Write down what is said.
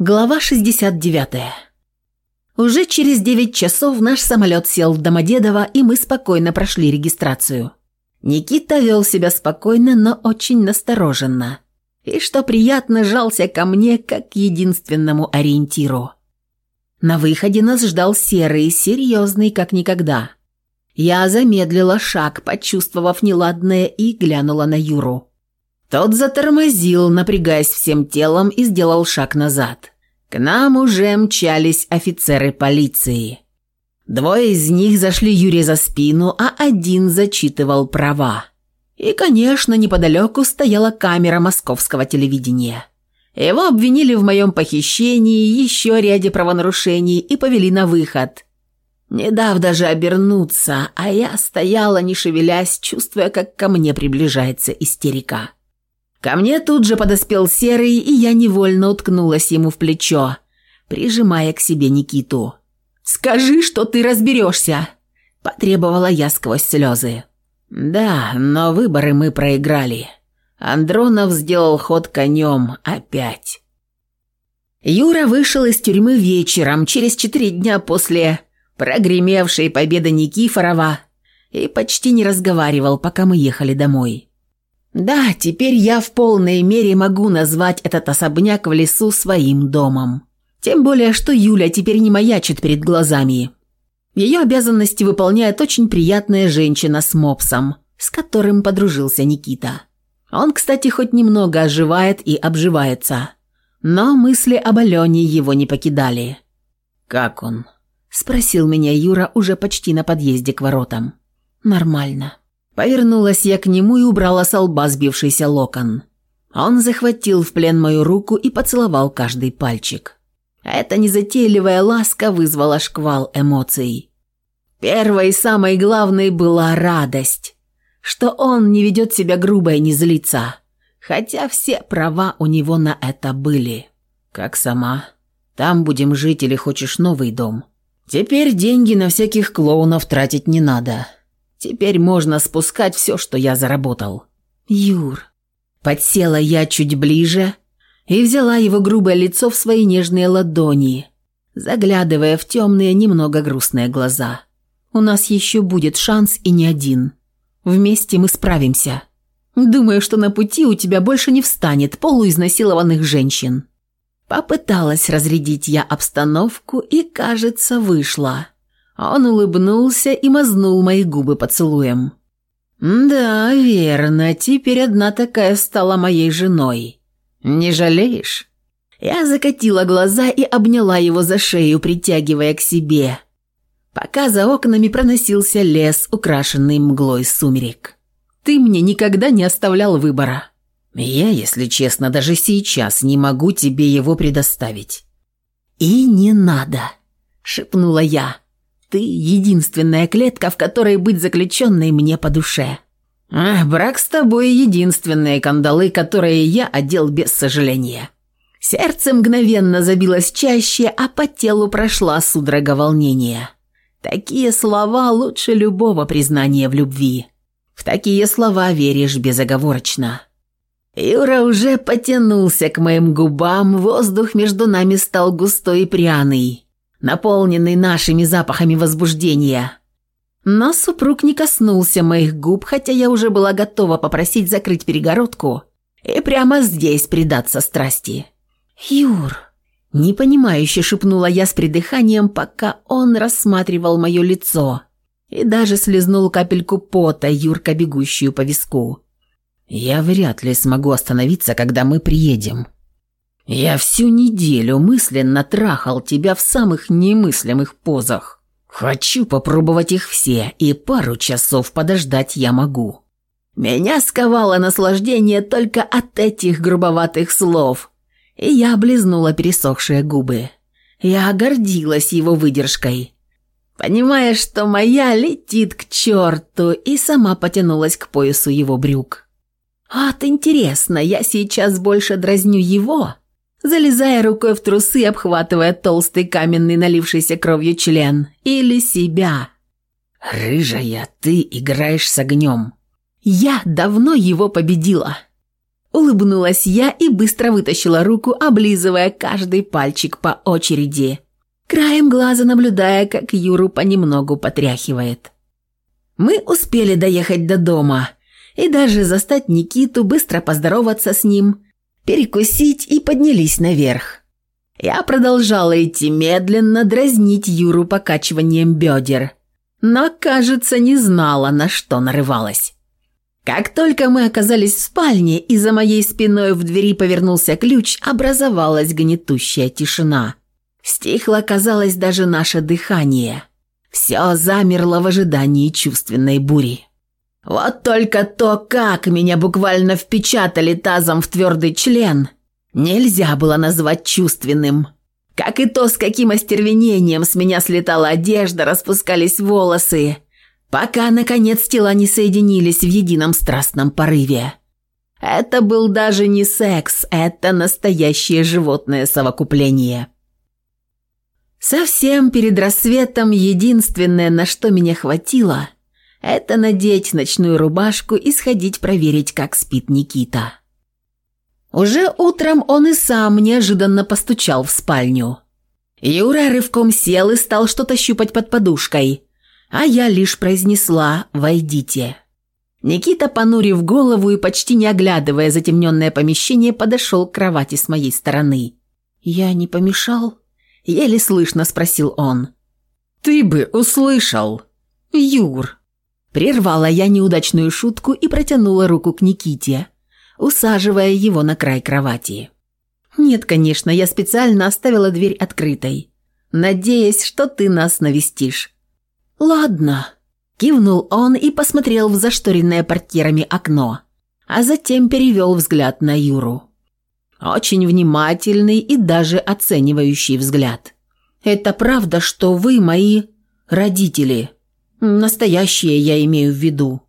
Глава 69. Уже через 9 часов наш самолет сел в Домодедово, и мы спокойно прошли регистрацию. Никита вел себя спокойно, но очень настороженно. И, что приятно, жался ко мне как единственному ориентиру. На выходе нас ждал серый, серьезный, как никогда. Я замедлила шаг, почувствовав неладное, и глянула на Юру. Тот затормозил, напрягаясь всем телом, и сделал шаг назад. К нам уже мчались офицеры полиции. Двое из них зашли Юре за спину, а один зачитывал права. И, конечно, неподалеку стояла камера московского телевидения. Его обвинили в моем похищении, еще ряде правонарушений и повели на выход. Не дав даже обернуться, а я стояла, не шевелясь, чувствуя, как ко мне приближается истерика. Ко мне тут же подоспел Серый, и я невольно уткнулась ему в плечо, прижимая к себе Никиту. «Скажи, что ты разберешься!» – потребовала я сквозь слезы. «Да, но выборы мы проиграли. Андронов сделал ход конем опять». Юра вышел из тюрьмы вечером, через четыре дня после прогремевшей победы Никифорова, и почти не разговаривал, пока мы ехали домой. Да, теперь я в полной мере могу назвать этот особняк в лесу своим домом. Тем более, что Юля теперь не маячит перед глазами. Ее обязанности выполняет очень приятная женщина с мопсом, с которым подружился Никита. Он, кстати, хоть немного оживает и обживается. Но мысли об Алене его не покидали. «Как он?» – спросил меня Юра уже почти на подъезде к воротам. «Нормально. Повернулась я к нему и убрала с лба сбившийся локон. Он захватил в плен мою руку и поцеловал каждый пальчик. Эта незатейливая ласка вызвала шквал эмоций. Первой и самой главной была радость, что он не ведет себя грубо и не злится, хотя все права у него на это были. «Как сама? Там будем жить или хочешь новый дом?» «Теперь деньги на всяких клоунов тратить не надо», Теперь можно спускать все, что я заработал. Юр. Подсела я чуть ближе и взяла его грубое лицо в свои нежные ладони, заглядывая в темные, немного грустные глаза. У нас еще будет шанс и не один. Вместе мы справимся. Думаю, что на пути у тебя больше не встанет полуизнасилованных женщин. Попыталась разрядить я обстановку и, кажется, вышла он улыбнулся и мазнул мои губы поцелуем. «Да, верно, теперь одна такая стала моей женой. Не жалеешь?» Я закатила глаза и обняла его за шею, притягивая к себе, пока за окнами проносился лес, украшенный мглой сумерек. «Ты мне никогда не оставлял выбора. Я, если честно, даже сейчас не могу тебе его предоставить». «И не надо», — шепнула я. Ты единственная клетка, в которой быть заключенной мне по душе. Ах, брак с тобой – единственные кандалы, которые я одел без сожаления. Сердце мгновенно забилось чаще, а по телу прошла судорога волнения. Такие слова лучше любого признания в любви. В такие слова веришь безоговорочно. Юра уже потянулся к моим губам, воздух между нами стал густой и пряный наполненный нашими запахами возбуждения. Но супруг не коснулся моих губ, хотя я уже была готова попросить закрыть перегородку и прямо здесь предаться страсти. «Юр!» – непонимающе шепнула я с придыханием, пока он рассматривал мое лицо и даже слезнул капельку пота, Юрка, бегущую по виску. «Я вряд ли смогу остановиться, когда мы приедем», я всю неделю мысленно трахал тебя в самых немыслимых позах. Хочу попробовать их все, и пару часов подождать я могу. Меня сковало наслаждение только от этих грубоватых слов. И я облизнула пересохшие губы. Я гордилась его выдержкой. Понимая, что моя летит к черту, и сама потянулась к поясу его брюк. «Вот интересно, я сейчас больше дразню его залезая рукой в трусы, обхватывая толстый каменный налившийся кровью член. Или себя. «Рыжая, ты играешь с огнем!» «Я давно его победила!» Улыбнулась я и быстро вытащила руку, облизывая каждый пальчик по очереди, краем глаза наблюдая, как Юру понемногу потряхивает. Мы успели доехать до дома и даже застать Никиту, быстро поздороваться с ним – перекусить и поднялись наверх. Я продолжала идти медленно, дразнить Юру покачиванием бедер. Но, кажется, не знала, на что нарывалась. Как только мы оказались в спальне, и за моей спиной в двери повернулся ключ, образовалась гнетущая тишина. Стихло, казалось, даже наше дыхание. Все замерло в ожидании чувственной бури. Вот только то, как меня буквально впечатали тазом в твердый член, нельзя было назвать чувственным. Как и то, с каким остервенением с меня слетала одежда, распускались волосы, пока, наконец, тела не соединились в едином страстном порыве. Это был даже не секс, это настоящее животное совокупление. Совсем перед рассветом единственное, на что меня хватило – это надеть ночную рубашку и сходить проверить, как спит Никита. Уже утром он и сам неожиданно постучал в спальню. Юра рывком сел и стал что-то щупать под подушкой, а я лишь произнесла «Войдите». Никита, понурив голову и почти не оглядывая затемненное помещение, подошел к кровати с моей стороны. «Я не помешал?» – еле слышно спросил он. «Ты бы услышал!» «Юр, Прервала я неудачную шутку и протянула руку к Никите, усаживая его на край кровати. «Нет, конечно, я специально оставила дверь открытой, надеясь, что ты нас навестишь». «Ладно», – кивнул он и посмотрел в зашторенное портьерами окно, а затем перевел взгляд на Юру. Очень внимательный и даже оценивающий взгляд. «Это правда, что вы мои родители?» Настоящее я имею в виду.